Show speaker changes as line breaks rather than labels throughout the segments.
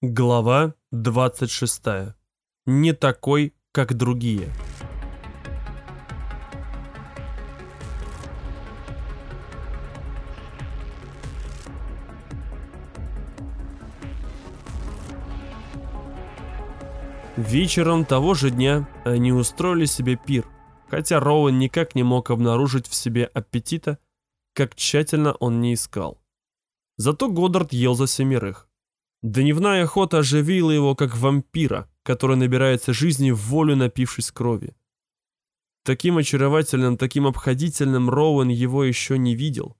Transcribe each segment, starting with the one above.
Глава 26. Не такой, как другие. Вечером того же дня они устроили себе пир, хотя Роуэн никак не мог обнаружить в себе аппетита, как тщательно он не искал. Зато Годдард ел за семерых. Дневная охота оживила его, как вампира, который набирается жизни в волю, напившись крови. Таким очаровательным, таким обходительным Роуэн его еще не видел.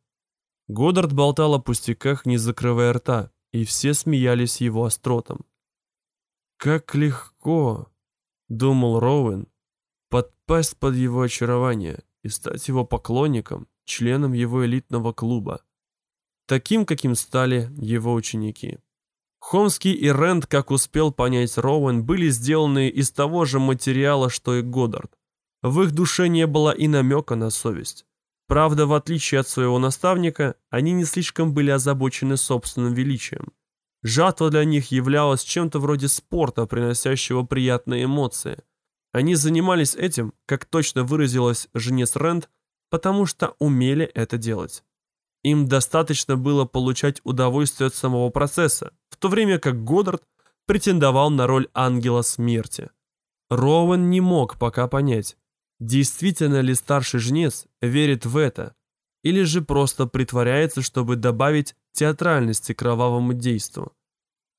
Годдард болтал о пустяках, не закрывая рта, и все смеялись его остротом. «Как легко», — думал Роуэн, — «подпасть под его очарование и стать его поклонником, членом его элитного клуба, таким, каким стали его ученики». Хомский и Рэнд, как успел понять Роуэн, были сделаны из того же материала, что и Годдард. В их душе не было и намека на совесть. Правда, в отличие от своего наставника, они не слишком были озабочены собственным величием. Жатва для них являлась чем-то вроде спорта, приносящего приятные эмоции. Они занимались этим, как точно выразилась жнец Рэнд, потому что умели это делать. Им достаточно было получать удовольствие от самого процесса, в то время как Годдард претендовал на роль ангела смерти. Роуэн не мог пока понять, действительно ли старший жнец верит в это, или же просто притворяется, чтобы добавить театральности кровавому действу.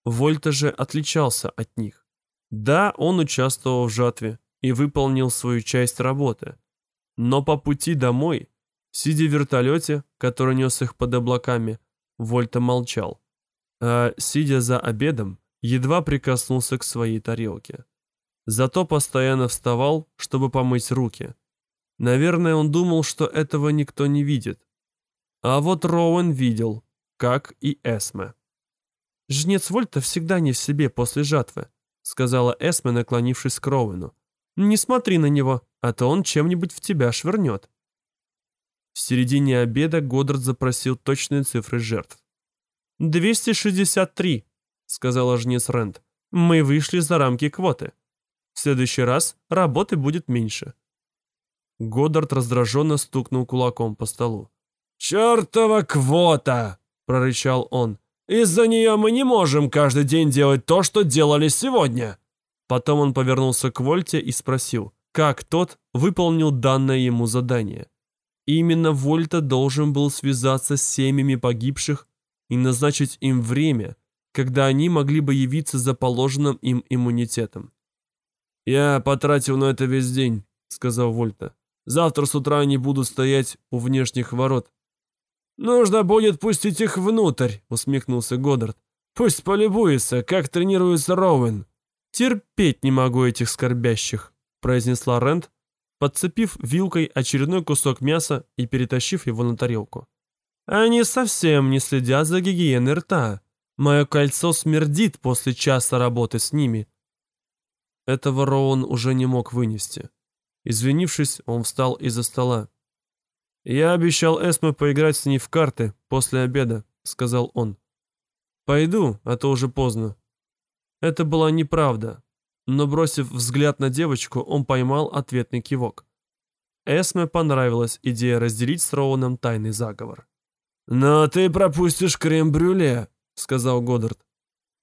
Вольта же отличался от них. Да, он участвовал в жатве и выполнил свою часть работы, но по пути домой Сидя в вертолете, который нес их под облаками, Вольта молчал. А, сидя за обедом, едва прикоснулся к своей тарелке. Зато постоянно вставал, чтобы помыть руки. Наверное, он думал, что этого никто не видит. А вот Роуэн видел, как и Эсме. «Жнец Вольта всегда не в себе после жатвы», сказала Эсме, наклонившись к Роуэну. «Не смотри на него, а то он чем-нибудь в тебя швырнет». В середине обеда Годдард запросил точные цифры жертв. «263», — сказала жнец Рэнд. «Мы вышли за рамки квоты. В следующий раз работы будет меньше». Годдард раздраженно стукнул кулаком по столу. «Чертова квота!» — прорычал он. «Из-за нее мы не можем каждый день делать то, что делали сегодня!» Потом он повернулся к Вольте и спросил, как тот выполнил данное ему задание. Именно Вольта должен был связаться с семьями погибших и назначить им время, когда они могли бы явиться за положенным им иммунитетом. «Я потратил на это весь день», — сказал Вольта. «Завтра с утра они будут стоять у внешних ворот». «Нужно будет пустить их внутрь», — усмехнулся Годдард. «Пусть полюбуется, как тренируется Роуэн». «Терпеть не могу этих скорбящих», — произнесла Рент, подцепив вилкой очередной кусок мяса и перетащив его на тарелку. «Они совсем не следят за гигиеной рта. Мое кольцо смердит после часа работы с ними». Этого Роун уже не мог вынести. Извинившись, он встал из-за стола. «Я обещал Эсме поиграть с ней в карты после обеда», — сказал он. «Пойду, а то уже поздно». Это была неправда, но бросив взгляд на девочку, он поймал ответный кивок. Эсме понравилась идея разделить с Роуном тайный заговор. «Но ты пропустишь крем-брюле», — сказал Годдард.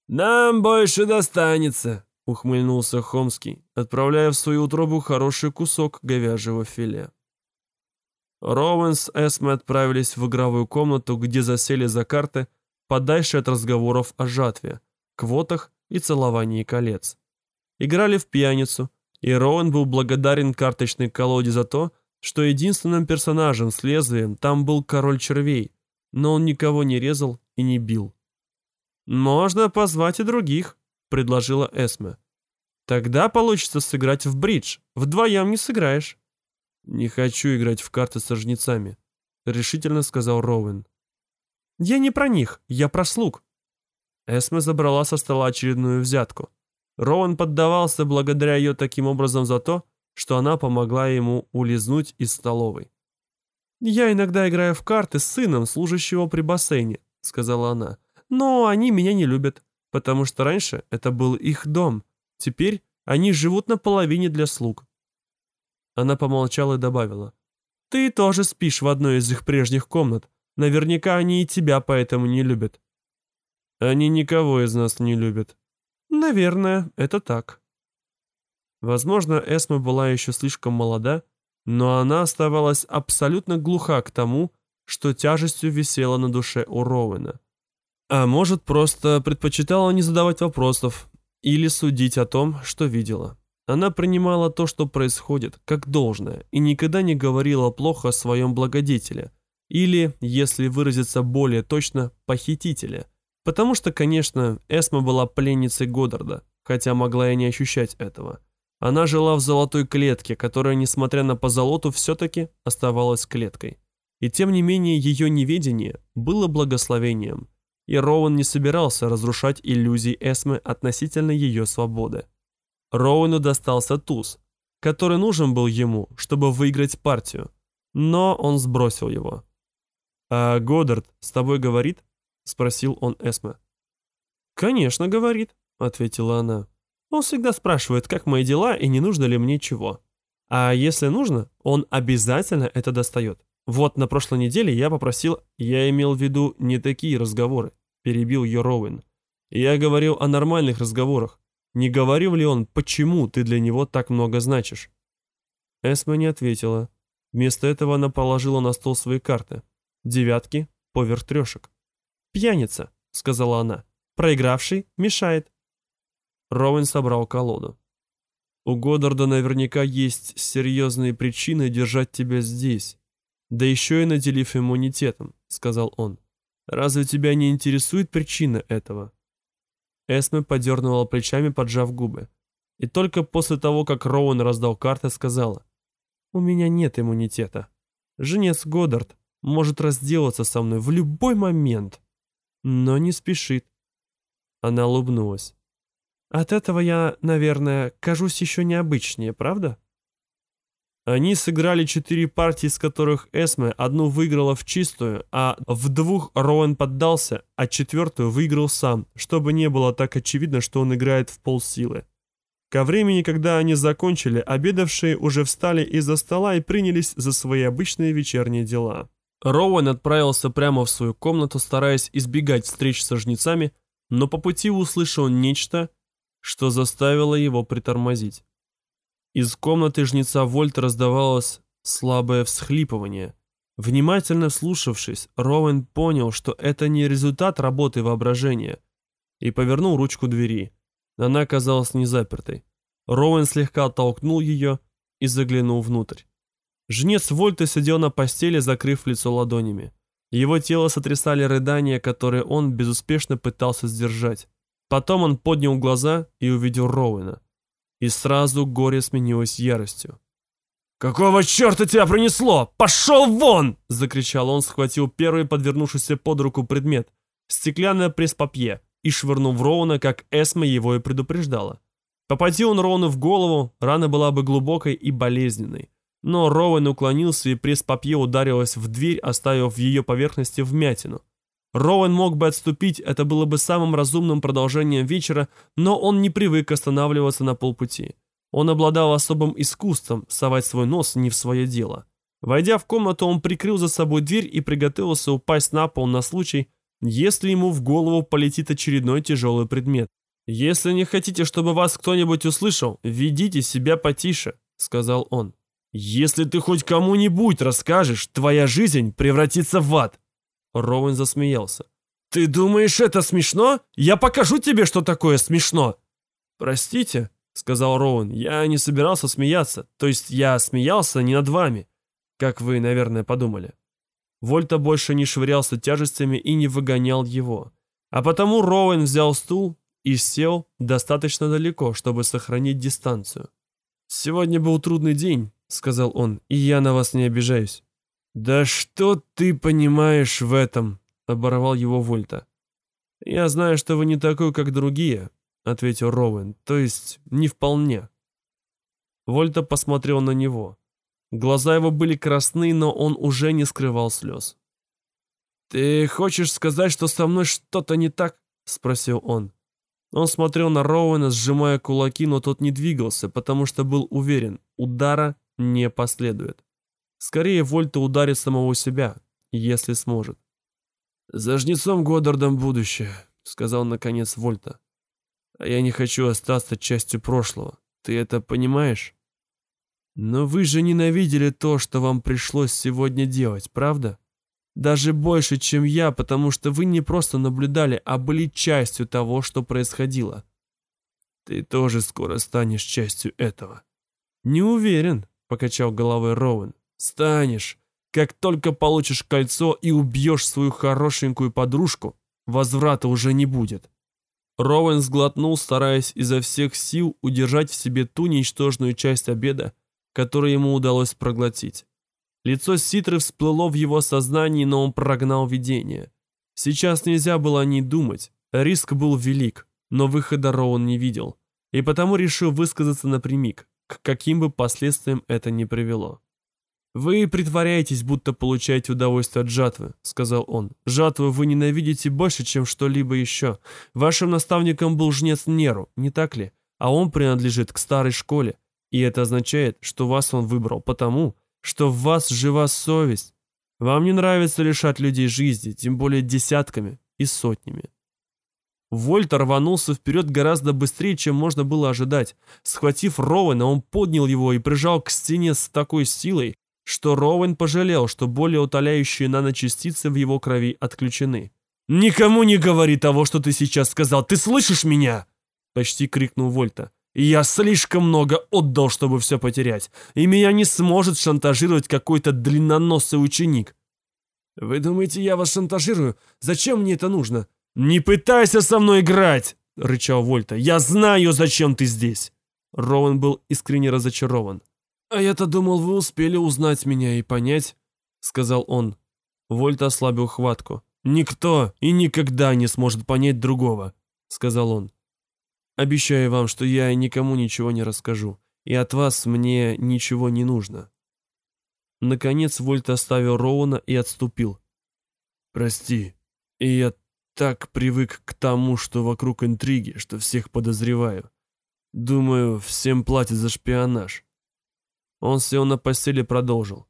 «Нам больше достанется», — ухмыльнулся Хомский, отправляя в свою утробу хороший кусок говяжьего филе. Роуэн с Эсме отправились в игровую комнату, где засели за карты, подальше от разговоров о жатве, квотах и целовании колец играли в пьяницу, и Роуэн был благодарен карточной колоде за то, что единственным персонажем с лезвием там был король червей, но он никого не резал и не бил. «Можно позвать и других», — предложила Эсме. «Тогда получится сыграть в бридж. Вдвоем не сыграешь». «Не хочу играть в карты со жнецами», — решительно сказал Роуэн. «Я не про них, я про слуг». Эсме забрала со стола очередную взятку. Роуэн поддавался благодаря ее таким образом за то, что она помогла ему улизнуть из столовой. «Я иногда играю в карты с сыном, служащего при бассейне», — сказала она. «Но они меня не любят. потому что раньше это был их дом. Теперь они живут на половине для слуг. Она помолчала и добавила. Ты тоже спишь в одной из их прежних комнат. Наверняка они и тебя поэтому не любят. Они никого из нас не любят. Наверное, это так. Возможно, Эсма была еще слишком молода, но она оставалась абсолютно глуха к тому, что тяжестью висела на душе у Роуэна. А может, просто предпочитала не задавать вопросов или судить о том, что видела. Она принимала то, что происходит, как должное, и никогда не говорила плохо о своем благодетеле, или, если выразиться более точно, похитителе. Потому что, конечно, Эсма была пленницей Годдарда, хотя могла и не ощущать этого. Она жила в золотой клетке, которая, несмотря на позолоту, все-таки оставалась клеткой. И тем не менее ее неведение было благословением, и Роуэн не собирался разрушать иллюзии Эсмы относительно ее свободы. Роуэну достался туз, который нужен был ему, чтобы выиграть партию, но он сбросил его. «А Годдард с тобой говорит?» — спросил он Эсме. «Конечно, говорит», — ответила она. «Он всегда спрашивает, как мои дела и не нужно ли мне чего. А если нужно, он обязательно это достает. Вот на прошлой неделе я попросил, я имел в виду не такие разговоры, перебил ее Роуэн. Я говорил о нормальных разговорах. Не говорил ли он, почему ты для него так много значишь? Эсма не ответила. Вместо этого она положила на стол свои карты. Девятки поверх трешек. «Пьяница», — сказала она. «Проигравший мешает». Роуэн собрал колоду. «У Годдарда наверняка есть серьезные причины держать тебя здесь, да еще и наделив иммунитетом», — сказал он. «Разве тебя не интересует причина этого?» Эсме подернула плечами, поджав губы. И только после того, как Роуэн раздал карты, сказала. «У меня нет иммунитета. Женец Годдард может разделаться со мной в любой момент, но не спешит». Она улыбнулась. «От этого я, наверное, кажусь еще необычнее, правда?» Они сыграли четыре партии, из которых Эсме одну выиграла в чистую, а в двух Роуэн поддался, а четвертую выиграл сам, чтобы не было так очевидно, что он играет в полсилы. Ко времени, когда они закончили, обедавшие уже встали из-за стола и принялись за свои обычные вечерние дела. Роуэн отправился прямо в свою комнату, стараясь избегать встреч со жнецами, но по пути услышал нечто, что заставило его притормозить. Из комнаты жнеца Вольта раздавалось слабое всхлипывание. Внимательно вслушавшись, Роуэн понял, что это не результат работы воображения, и повернул ручку двери. Она оказалась незапертой. Роуэн слегка оттолкнул ее и заглянул внутрь. Жнец Вольта сидел на постели, закрыв лицо ладонями. Его тело сотрясали рыдания, которые он безуспешно пытался сдержать. Потом он поднял глаза и увидел Роуэна и сразу горе сменилось яростью. «Какого черта тебя принесло? Пошел вон!» — закричал он, схватил первый подвернувшийся под руку предмет — стеклянное пресс-папье и швырнул в Роуна, как Эсма его и предупреждала. Попади он Роуну в голову, рана была бы глубокой и болезненной. Но Роуэн уклонился, и пресс-папье ударилось в дверь, оставив в ее поверхности вмятину. Роуэн мог бы отступить, это было бы самым разумным продолжением вечера, но он не привык останавливаться на полпути. Он обладал особым искусством совать свой нос не в свое дело. Войдя в комнату, он прикрыл за собой дверь и приготовился упасть на пол на случай, если ему в голову полетит очередной тяжелый предмет. «Если не хотите, чтобы вас кто-нибудь услышал, ведите себя потише», — сказал он. «Если ты хоть кому-нибудь расскажешь, твоя жизнь превратится в ад». Роуэн засмеялся. «Ты думаешь, это смешно? Я покажу тебе, что такое смешно!» «Простите», — сказал Роуэн, — «я не собирался смеяться. То есть я смеялся не над вами, как вы, наверное, подумали». Вольта больше не швырялся тяжестями и не выгонял его. А потому Роуэн взял стул и сел достаточно далеко, чтобы сохранить дистанцию. «Сегодня был трудный день», — сказал он, — «и я на вас не обижаюсь. «Да что ты понимаешь в этом?» — оборвал его Вольта. «Я знаю, что вы не такой, как другие», — ответил Роуэн, — «то есть не вполне». Вольта посмотрел на него. Глаза его были красны, но он уже не скрывал слез. «Ты хочешь сказать, что со мной что-то не так?» — спросил он. Он смотрел на Роуэна, сжимая кулаки, но тот не двигался, потому что был уверен, удара не последует. Скорее, Вольта ударит самого себя, если сможет. «За жнецом Годдардом будущее», — сказал наконец Вольта. «А я не хочу остаться частью прошлого. Ты это понимаешь?» «Но вы же ненавидели то, что вам пришлось сегодня делать, правда?» Даже больше, чем я, потому что вы не просто наблюдали, а были частью того, что происходило. Ты тоже скоро станешь частью этого. Не уверен, покачал головой Роуэн. Станешь. Как только получишь кольцо и убьешь свою хорошенькую подружку, возврата уже не будет. Роуэн сглотнул, стараясь изо всех сил удержать в себе ту ничтожную часть обеда, которую ему удалось проглотить. Лицо Ситры всплыло в его сознании, но он прогнал видение. Сейчас нельзя было ни думать. Риск был велик, но выхода Роун не видел. И потому решил высказаться напрямик, к каким бы последствиям это ни привело. «Вы притворяетесь, будто получаете удовольствие от жатвы», — сказал он. «Жатву вы ненавидите больше, чем что-либо еще. Вашим наставником был жнец Неру, не так ли? А он принадлежит к старой школе. И это означает, что вас он выбрал потому, что в вас жива совесть. Вам не нравится лишать людей жизни, тем более десятками и сотнями. Вольт рванулся вперед гораздо быстрее, чем можно было ожидать. Схватив Роуэна, он поднял его и прижал к стене с такой силой, что Роуэн пожалел, что более утоляющие наночастицы в его крови отключены. «Никому не говори того, что ты сейчас сказал! Ты слышишь меня?» Почти крикнул Вольта. Я слишком много отдал, чтобы все потерять, и меня не сможет шантажировать какой-то длинноносый ученик. Вы думаете, я вас шантажирую? Зачем мне это нужно? Не пытайся со мной играть, рычал Вольта. Я знаю, зачем ты здесь. Роwan был искренне разочарован. А я-то думал, вы успели узнать меня и понять, сказал он. Вольта ослабил хватку. Никто и никогда не сможет понять другого, сказал он. Обещаю вам, что я никому ничего не расскажу, и от вас мне ничего не нужно». Наконец Вольт оставил Роуна и отступил. «Прости, и я так привык к тому, что вокруг интриги, что всех подозреваю. Думаю, всем платят за шпионаж». Он сел на постели и продолжил.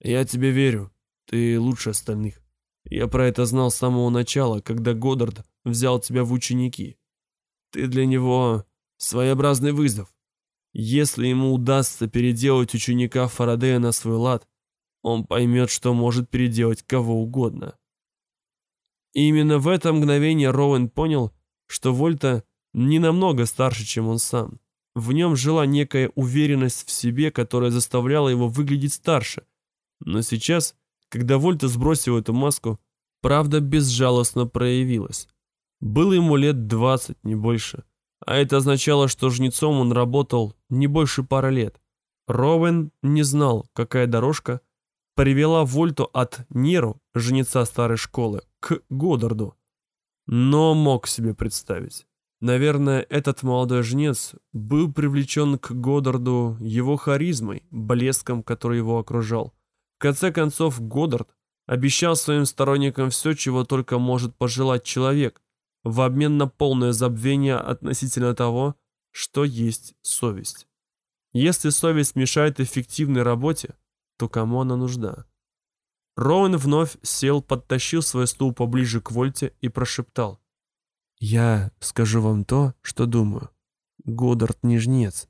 «Я тебе верю, ты лучше остальных. Я про это знал с самого начала, когда Годдард взял тебя в ученики. Ты для него своеобразный вызов. Если ему удастся переделать ученика Фарадея на свой лад, он поймет, что может переделать кого угодно. И именно в это мгновение Роуэн понял, что Вольта не намного старше, чем он сам. В нем жила некая уверенность в себе, которая заставляла его выглядеть старше. Но сейчас, когда Вольта сбросил эту маску, правда безжалостно проявилась. Было ему лет двадцать, не больше. А это означало, что жнецом он работал не больше пары лет. Ровен не знал, какая дорожка привела Вольту от Неру, жнеца старой школы, к Годдарду. Но мог себе представить. Наверное, этот молодой жнец был привлечен к Годдарду его харизмой, блеском, который его окружал. В конце концов, Годдард обещал своим сторонникам все, чего только может пожелать человек, в обмен на полное забвение относительно того, что есть совесть. Если совесть мешает эффективной работе, то кому она нужна? Роуэн вновь сел, подтащил свой стул поближе к Вольте и прошептал. «Я скажу вам то, что думаю. Годдард не жнец.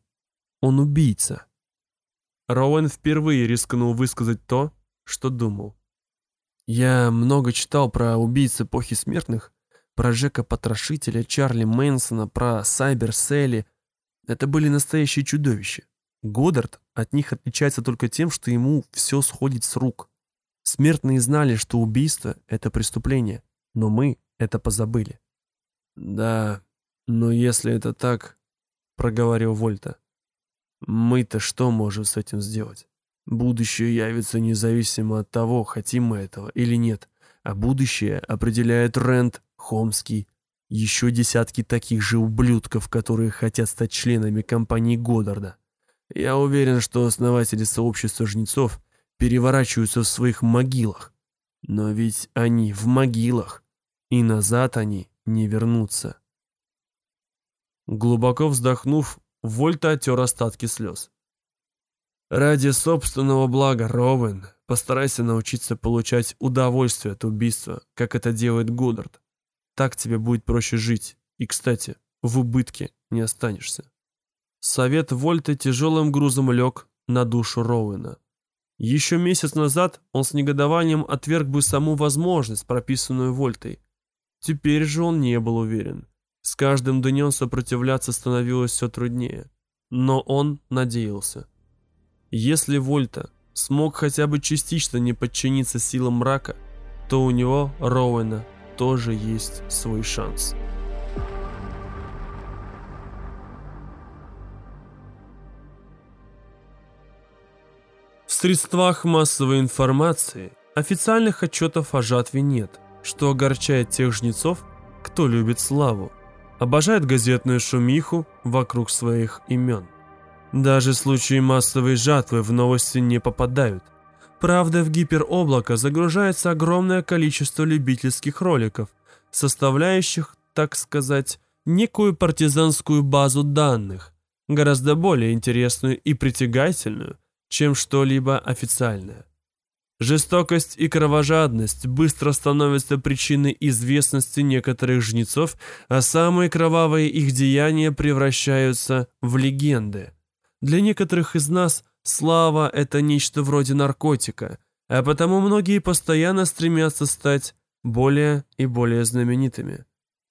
Он убийца». Роуэн впервые рискнул высказать то, что думал. «Я много читал про убийц эпохи смертных про Джека Потрошителя, Чарли Мэнсона, про Сайбер Селли. Это были настоящие чудовища. Годдард от них отличается только тем, что ему все сходит с рук. Смертные знали, что убийство — это преступление, но мы это позабыли. «Да, но если это так, — проговорил Вольта, — мы-то что можем с этим сделать? Будущее явится независимо от того, хотим мы этого или нет, а будущее определяет Рент Хомский, еще десятки таких же ублюдков, которые хотят стать членами компании Годдарда. Я уверен, что основатели сообщества жнецов переворачиваются в своих могилах. Но ведь они в могилах, и назад они не вернутся. Глубоко вздохнув, Вольта отер остатки слез. «Ради собственного блага, Ровен, постарайся научиться получать удовольствие от убийства, как это делает Годдард. Так тебе будет проще жить. И, кстати, в убытке не останешься». Совет Вольта тяжелым грузом лег на душу Роуэна. Еще месяц назад он с негодованием отверг бы саму возможность, прописанную Вольтой. Теперь же он не был уверен. С каждым днем сопротивляться становилось все труднее. Но он надеялся. Если Вольта смог хотя бы частично не подчиниться силам мрака, то у него, Роуэна, тоже есть свой шанс. Средствах массовой информации официальных отчетов о жатве нет, что огорчает тех жнецов, кто любит славу обожает газетную шумиху вокруг своих имен. Даже случаи массовой жатвы в новости не попадают. Правда, в гипероблако загружается огромное количество любительских роликов, составляющих, так сказать, некую партизанскую базу данных, гораздо более интересную и притягательную, чем что-либо официальное. Жестокость и кровожадность быстро становятся причиной известности некоторых жнецов, а самые кровавые их деяния превращаются в легенды. Для некоторых из нас слава – это нечто вроде наркотика, а потому многие постоянно стремятся стать более и более знаменитыми.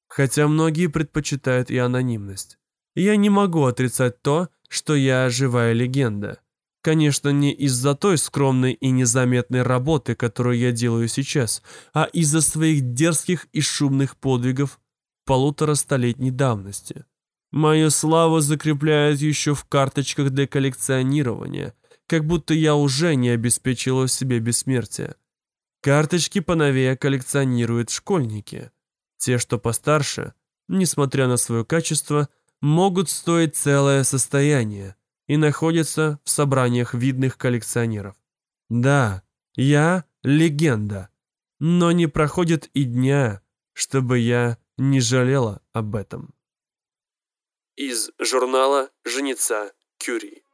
Хотя многие предпочитают и анонимность. Я не могу отрицать то, что я живая легенда – Конечно, не из-за той скромной и незаметной работы, которую я делаю сейчас, а из-за своих дерзких и шумных подвигов полуторастолетней давности. Мою славу закрепляют еще в карточках для коллекционирования, как будто я уже не обеспечила себе бессмертие. Карточки поновее коллекционируют школьники. Те, что постарше, несмотря на свое качество, могут стоить целое состояние – и находится в собраниях видных коллекционеров. Да, я легенда, но не проходит и дня, чтобы я не жалела об этом. Из журнала «Женица Кюри»